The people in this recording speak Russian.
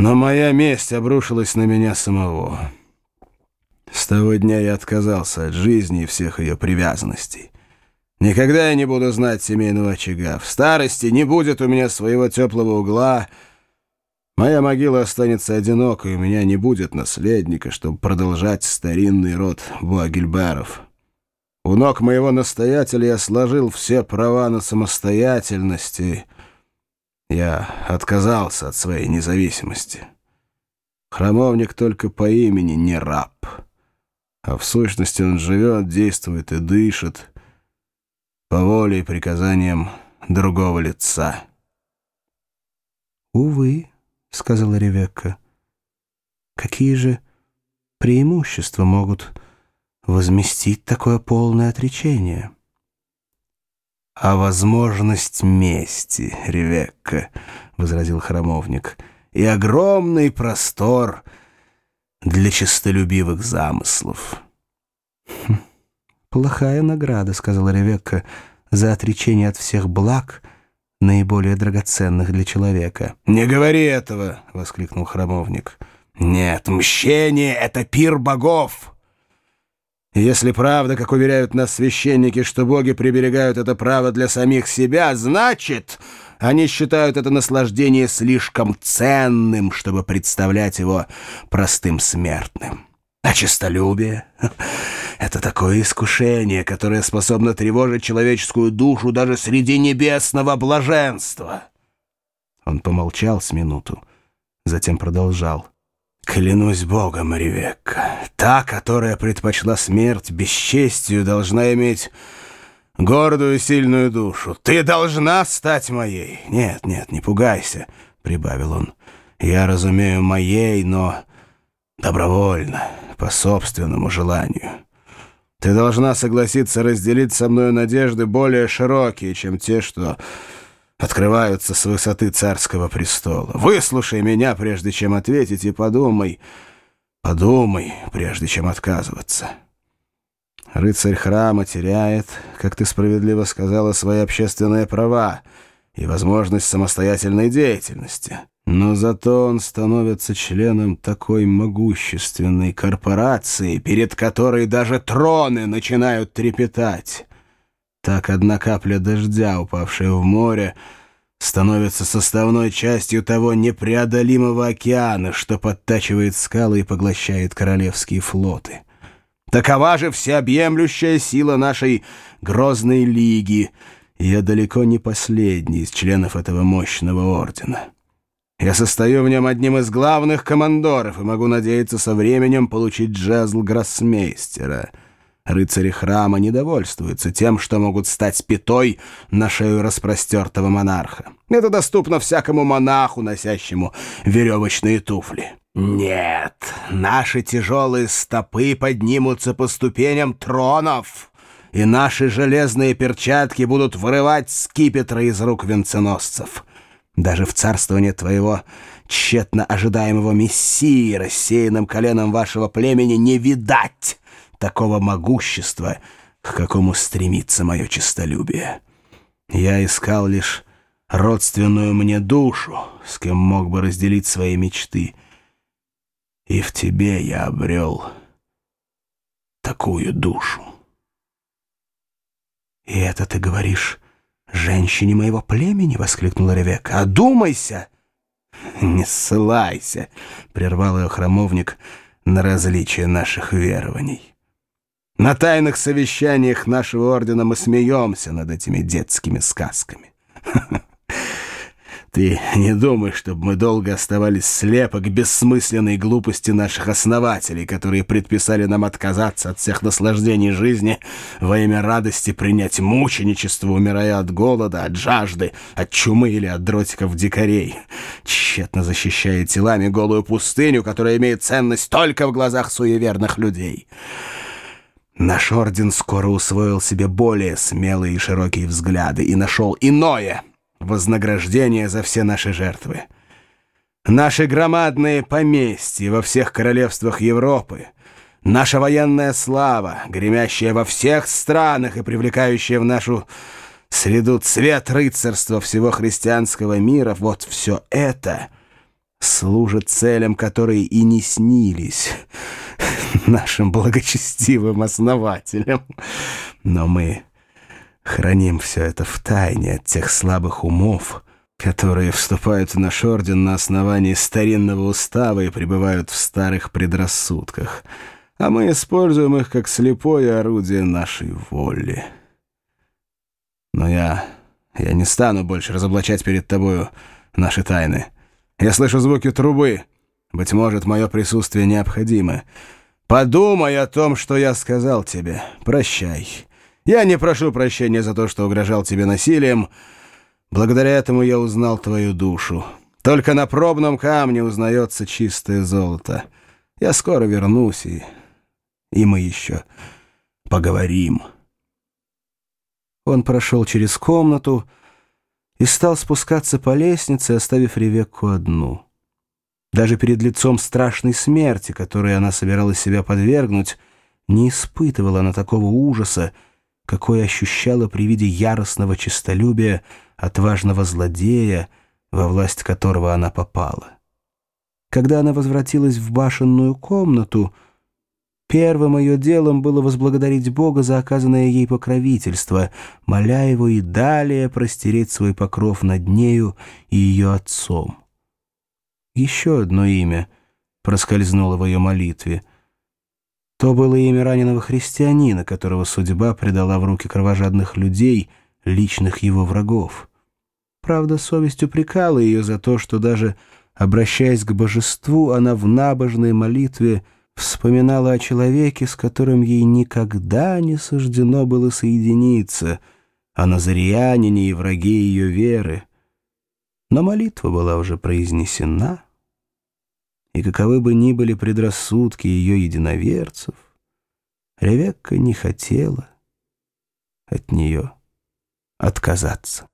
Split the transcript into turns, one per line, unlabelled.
Но моя месть обрушилась на меня самого. С того дня я отказался от жизни и всех ее привязанностей. Никогда я не буду знать семейного очага. В старости не будет у меня своего теплого угла. Моя могила останется одинокой, у меня не будет наследника, чтобы продолжать старинный род Буагельберов. У ног моего настоятеля я сложил все права на самостоятельность, я отказался от своей независимости. Храмовник только по имени не раб, а в сущности он живет, действует и дышит, по воле и приказаниям другого лица.
«Увы», — сказала Ревекка, — «какие же преимущества могут возместить такое полное отречение?»
«А возможность мести, Ревекка», — возразил храмовник, — «и огромный простор для честолюбивых замыслов».
«Хм, «Плохая награда», — сказала Ревекка, — «за отречение от всех благ, наиболее драгоценных для человека».
«Не говори этого!» — воскликнул храмовник. «Нет, мщение — это пир богов!» Если правда, как уверяют нас священники, что боги приберегают это право для самих себя, значит, они считают это наслаждение слишком ценным, чтобы представлять его простым смертным. А честолюбие — это такое искушение, которое способно тревожить человеческую душу даже среди небесного блаженства. Он помолчал с минуту, затем продолжал. «Клянусь Богом, Ревекка, та, которая предпочла смерть бесчестью, должна иметь гордую сильную душу. Ты должна стать моей. Нет, нет, не пугайся», — прибавил он. «Я разумею моей, но добровольно» по собственному желанию. Ты должна согласиться разделить со мной надежды более широкие, чем те, что открываются с высоты царского престола. Выслушай меня, прежде чем ответить, и подумай, подумай, прежде чем отказываться. Рыцарь храма теряет, как ты справедливо сказала, свои общественные права и возможность самостоятельной деятельности. Но зато он становится членом такой могущественной корпорации, перед которой даже троны начинают трепетать. Так одна капля дождя, упавшая в море, становится составной частью того непреодолимого океана, что подтачивает скалы и поглощает королевские флоты. Такова же всеобъемлющая сила нашей грозной лиги, я далеко не последний из членов этого мощного ордена. Я состою в нем одним из главных командоров и могу надеяться со временем получить жезл гроссмейстера. Рыцари храма недовольствуются тем, что могут стать пятой на шею распростертого монарха. Это доступно всякому монаху, носящему веревочные туфли. Нет, наши тяжелые стопы поднимутся по ступеням тронов, и наши железные перчатки будут вырывать скипетры из рук венценосцев». Даже в царствование твоего тщетно ожидаемого мессии, рассеянным коленом вашего племени, не видать такого могущества, к какому стремится мое честолюбие. Я искал лишь родственную мне душу, с кем мог бы разделить свои мечты. И в тебе я обрел такую душу.
И это ты говоришь «Женщине моего племени!» — воскликнула Ревека. «Одумайся!»
«Не ссылайся!» — прервал ее храмовник на различие наших верований. «На тайных совещаниях нашего ордена мы смеемся над этими детскими сказками. Ты не думай, чтобы мы долго оставались слепы к бессмысленной глупости наших основателей, которые предписали нам отказаться от всех наслаждений жизни во имя радости принять мученичество, умирая от голода, от жажды, от чумы или от дротиков дикарей, тщетно защищая телами голую пустыню, которая имеет ценность только в глазах суеверных людей». Наш орден скоро усвоил себе более смелые и широкие взгляды и нашел иное — вознаграждение за все наши жертвы. Наши громадные поместья во всех королевствах Европы, наша военная слава, гремящая во всех странах и привлекающая в нашу среду цвет рыцарства всего христианского мира, вот все это служат целям, которые и не снились нашим благочестивым основателям. Но мы храним все это в тайне от тех слабых умов, которые вступают в наш орден на основании старинного устава и пребывают в старых предрассудках, а мы используем их как слепое орудие нашей воли. Но я... я не стану больше разоблачать перед тобою наши тайны. Я слышу звуки трубы. Быть может, мое присутствие необходимо. Подумай о том, что я сказал тебе. Прощай. Я не прошу прощения за то, что угрожал тебе насилием, — Благодаря этому я узнал твою душу. Только на пробном камне узнается чистое золото. Я скоро вернусь, и, и мы еще поговорим».
Он прошел через комнату и стал спускаться по лестнице, оставив Ревекку одну. Даже перед лицом страшной смерти, которой она собиралась себя подвергнуть, не испытывала она такого ужаса, какой ощущала при виде яростного честолюбия, отважного злодея, во власть которого она попала. Когда она возвратилась в башенную комнату, первым ее делом было возблагодарить Бога за оказанное ей покровительство, моля его и далее простереть свой покров над нею и ее отцом. Еще одно имя проскользнуло в ее молитве. То было имя раненого христианина, которого судьба предала в руки кровожадных людей, личных его врагов. Правда, совесть упрекала ее за то, что даже обращаясь к божеству, она в набожной молитве вспоминала о человеке, с которым ей никогда не суждено было соединиться, о назариянине и враге ее веры. Но молитва была уже произнесена, и каковы бы ни были предрассудки ее единоверцев, Ревекка не хотела от нее отказаться.